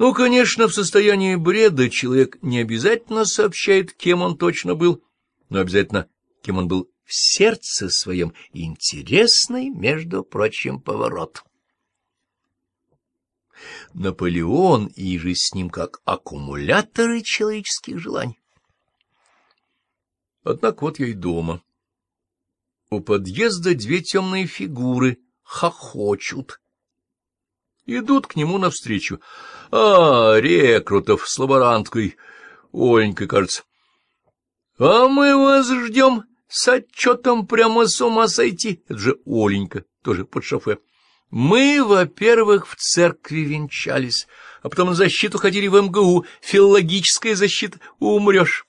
Ну, конечно, в состоянии бреда человек не обязательно сообщает, кем он точно был, но обязательно, кем он был в сердце своем. Интересный, между прочим, поворот. Наполеон и же с ним как аккумуляторы человеческих желаний. Однако вот я и дома. У подъезда две темные фигуры хохочут. Идут к нему навстречу. А, Рекрутов с лаборанткой, Оленькой, кажется. А мы вас ждем с отчетом прямо с ума сойти. Это же Оленька, тоже под шофе. Мы, во-первых, в церкви венчались, а потом на защиту ходили в МГУ, филологическая защита, умрешь.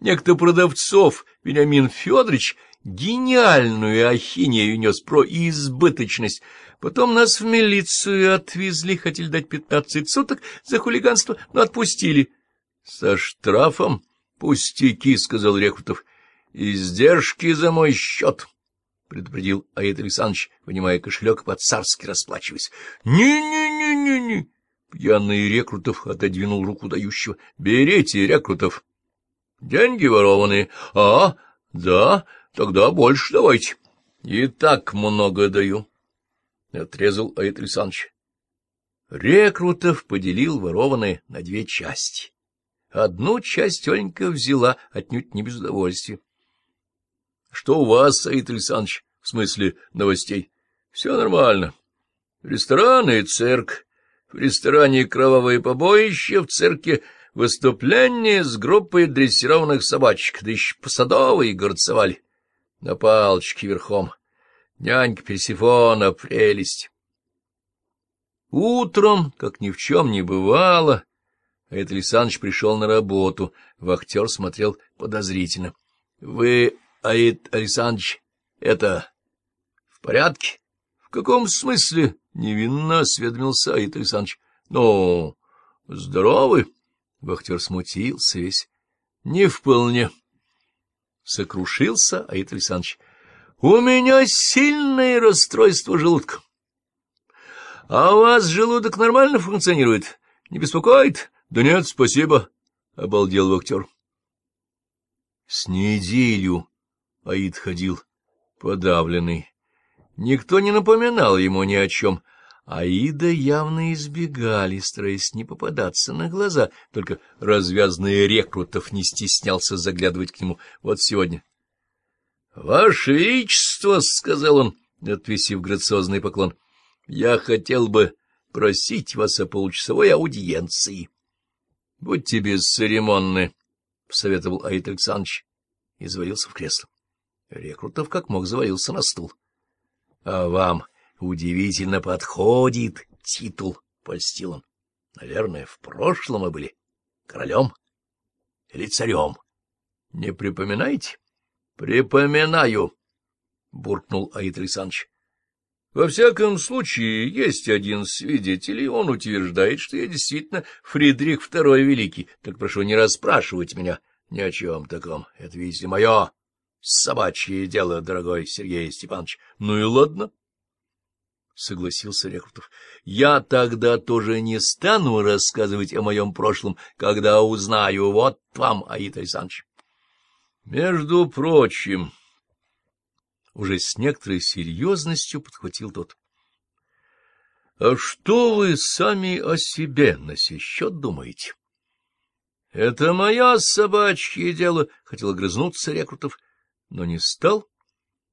Некто продавцов, Вениамин Федорович, гениальную ахинею нес про избыточность. Потом нас в милицию отвезли, хотели дать пятнадцать суток за хулиганство, но отпустили. — Со штрафом? — Пустяки, — сказал Рекрутов. — Издержки за мой счет, — предупредил Аид Александрович, вынимая кошелек по-царски расплачиваясь. Не — Пьяный Рекрутов отодвинул руку дающего. — Берите, Рекрутов. — Деньги ворованные. — А, да, тогда больше давайте. — И так много даю. — отрезал Аид Александрович. Рекрутов поделил ворованные на две части. Одну часть Оленька взяла отнюдь не без удовольствия. — Что у вас, Саид Александрович, в смысле новостей? — Все нормально. Ресторан и цирк. В ресторане кровавое побоище, в цирке выступление с группой дрессированных собачек, да еще посадовые горцевали. На палочке верхом. Нянька Персифона, прелесть. Утром, как ни в чем не бывало, Аид Александрович пришел на работу. Вахтер смотрел подозрительно. — Вы, Аид Александрович, это... в порядке? — В каком смысле? — невинно осведомился Аид Александрович. — Ну, здоровы? Вахтер смутился весь. — Не вполне. Сокрушился Аид Александрович. — У меня сильное расстройство желудка. — А у вас желудок нормально функционирует? Не беспокоит? — Да нет, спасибо, — обалдел актер. С неделю Аид ходил подавленный. Никто не напоминал ему ни о чем. Аида явно избегали, стараясь не попадаться на глаза, только развязанный рекрутов не стеснялся заглядывать к нему. Вот сегодня. — Ваше Величество, — сказал он, отвесив грациозный поклон, — я хотел бы просить вас о получасовой аудиенции. —— Будьте бесцеремонны, — посоветовал Аид Александрович и завалился в кресло. Рекрутов как мог завалился на стул. — А вам удивительно подходит титул, — польстил он. — Наверное, в прошлом мы были королем или царем. Не припоминаете? — Припоминаю, — буркнул Аид Александрович. Во всяком случае, есть один свидетель, и он утверждает, что я действительно Фридрих II Великий. Так прошу не расспрашивать меня ни о чем таком. Это, видите, мое собачье дело, дорогой Сергей Степанович. Ну и ладно. — согласился Рекрутов. — Я тогда тоже не стану рассказывать о моем прошлом, когда узнаю. Вот вам, Аид Александрович. — Между прочим уже с некоторой серьезностью подхватил тот. — А что вы сами о себе на сей счет думаете? — Это мое собачье дело, — хотел огрызнуться Рекрутов, но не стал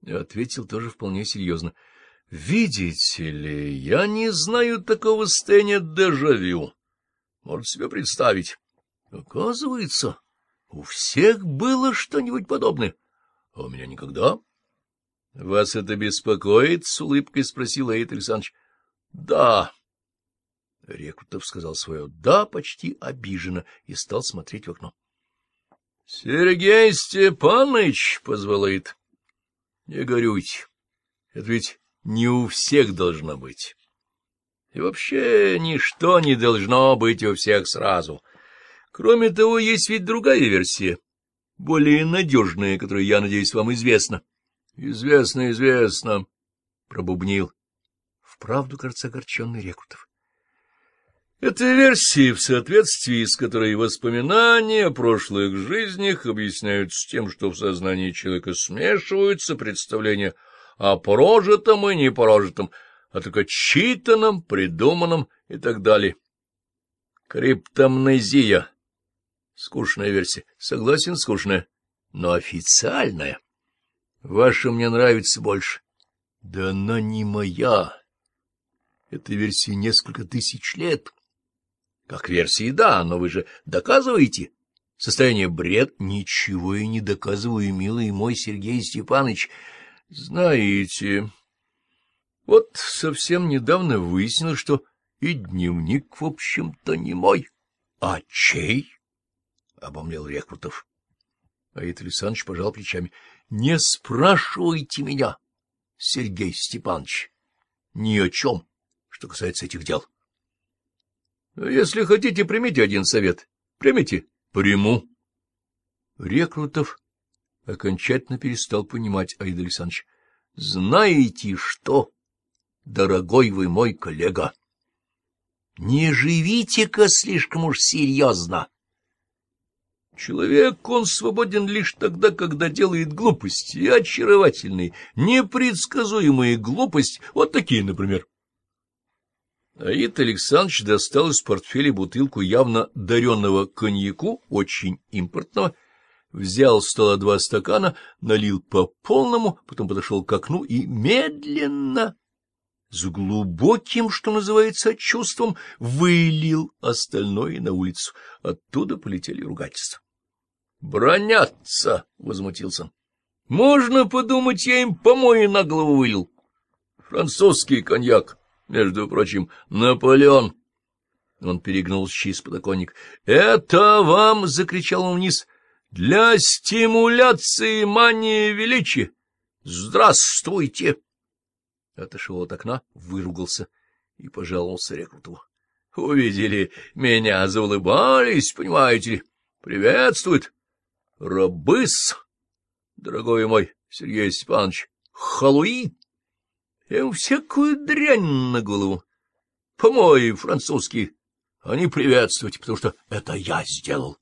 и ответил тоже вполне серьезно. — Видите ли, я не знаю такого состояния дежавю. Можете себе представить. Оказывается, у всех было что-нибудь подобное, а у меня никогда. —— Вас это беспокоит? — с улыбкой спросил Аид Александрович. — Да. Рекрутов сказал свое «да» почти обиженно и стал смотреть в окно. — Сергей Степанович, — позвал Аид, — не горюйте. Это ведь не у всех должно быть. И вообще ничто не должно быть у всех сразу. Кроме того, есть ведь другая версия, более надежная, которая, я надеюсь, вам известна. —— Известно, известно, — пробубнил. Вправду, кажется, огорченный Рекрутов. — Это версии, в соответствии с которой воспоминания о прошлых жизнях объясняются тем, что в сознании человека смешиваются представления о прожитом и непрожитом, а только читанном, придуманном и так далее. Криптомнезия. Скучная версия. Согласен, скучная, но официальная. Ваша мне нравится больше. Да она не моя. Этой версии несколько тысяч лет. Как версии, да, но вы же доказываете. Состояние бред. Ничего я не доказываю, милый мой Сергей Степанович. Знаете, вот совсем недавно выяснилось, что и дневник, в общем-то, не мой. — А чей? — обомлел Рекрутов. Аид Александрович пожал плечами. — Не спрашивайте меня, Сергей Степанович, ни о чем, что касается этих дел. — Если хотите, примите один совет. Примите. — Приму. Рекрутов окончательно перестал понимать Аид Александрович. — Знаете что, дорогой вы мой коллега? — не живите-ка слишком уж серьезно. Человек, он свободен лишь тогда, когда делает глупости, и очаровательные, непредсказуемые глупости, вот такие, например. Аид Александрович достал из портфеля бутылку явно даренного коньяку, очень импортного, взял с стола два стакана, налил по полному, потом подошел к окну и медленно с глубоким, что называется, чувством вылил остальное на улицу. Оттуда полетели ругательства. «Бронятся!» — возмутился. «Можно подумать, я им помои на голову вылил. Французский коньяк, между прочим, Наполеон». Он перегнул через подоконник. «Это вам!» — закричал он вниз. «Для стимуляции мании величия! Здравствуйте!» Отошел от окна, выругался и пожаловался Рекрутову. — Увидели меня, заулыбались, понимаете ли. Приветствует. Рабыс, дорогой мой Сергей Степанович, халуи. Им всякую дрянь на голову. Помои французские, они приветствовать, потому что это я сделал.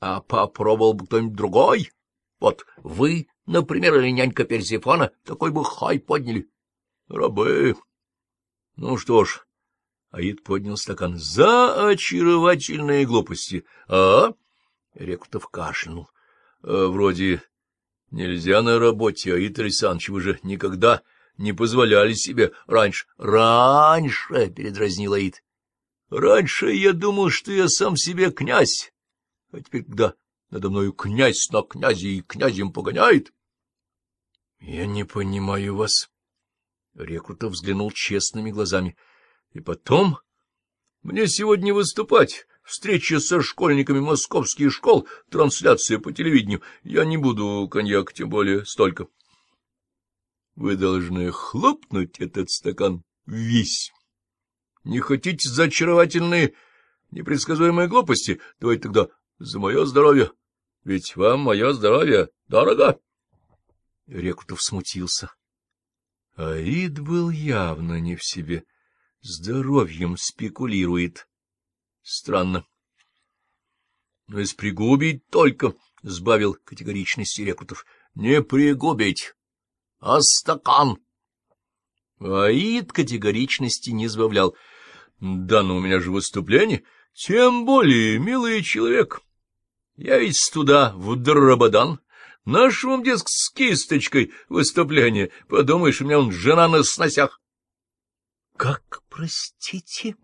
А попробовал бы кто-нибудь другой. Вот вы, например, или нянька Персифона, такой бы хай подняли. Рабы. Ну что ж, Аид поднял стакан. За очаровательные глупости. А? Рекутов кашлянул. А, вроде нельзя на работе, Аид Александрович, вы же никогда не позволяли себе раньше. Раньше, передразнил Аид. Раньше я думал, что я сам себе князь. А теперь, когда надо мною князь на князе и князем погоняет... — Я не понимаю вас, Рекрутов взглянул честными глазами. — И потом... Мне сегодня выступать. Встреча со школьниками московских школ, трансляция по телевидению. Я не буду коньяк, тем более столько. Вы должны хлопнуть этот стакан весь. Не хотите за очаровательные, непредсказуемые глупости? Давайте тогда за мое здоровье. Ведь вам мое здоровье дорого. Рекрутов смутился. Аид был явно не в себе. Здоровьем спекулирует. Странно. — Но если пригубить только, — сбавил категоричности Рекутов, — не пригубить, а стакан. Аид категоричности не сбавлял. — Да, но у меня же выступление. Тем более, милый человек. Я ведь туда, в Драбадан, Нашему, дескать, с кисточкой выступление. Подумаешь, у меня он жена на сносях. — Как, простите?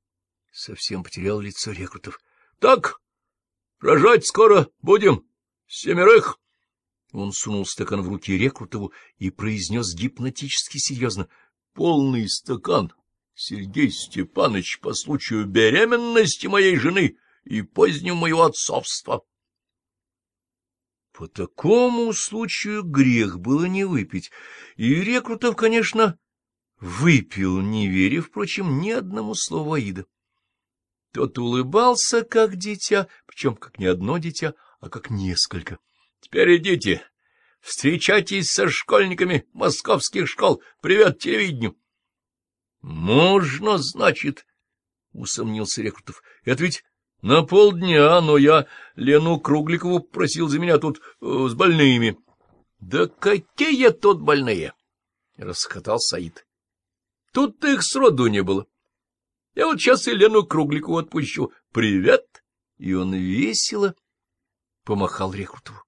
— совсем потерял лицо рекрутов. — Так, рожать скоро будем. Семерых. Он сунул стакан в руки рекрутову и произнес гипнотически серьезно. — Полный стакан, Сергей Степанович, по случаю беременности моей жены и позднего моего отцовства. По такому случаю грех было не выпить, и Рекрутов, конечно, выпил, не веря, впрочем, ни одному слову Аида. Тот улыбался, как дитя, причем как не одно дитя, а как несколько. — Теперь идите, встречайтесь со школьниками московских школ, привет телевидению. — Можно, значит, — усомнился Рекрутов. — Это ведь на полдня, но я Лену Кругликову просил за меня тут э, с больными. — Да какие тут больные? — расхотал Саид. — Тут их сроду не было. Я вот сейчас и Лену Кругликову отпущу. Привет! И он весело помахал Рекрутову.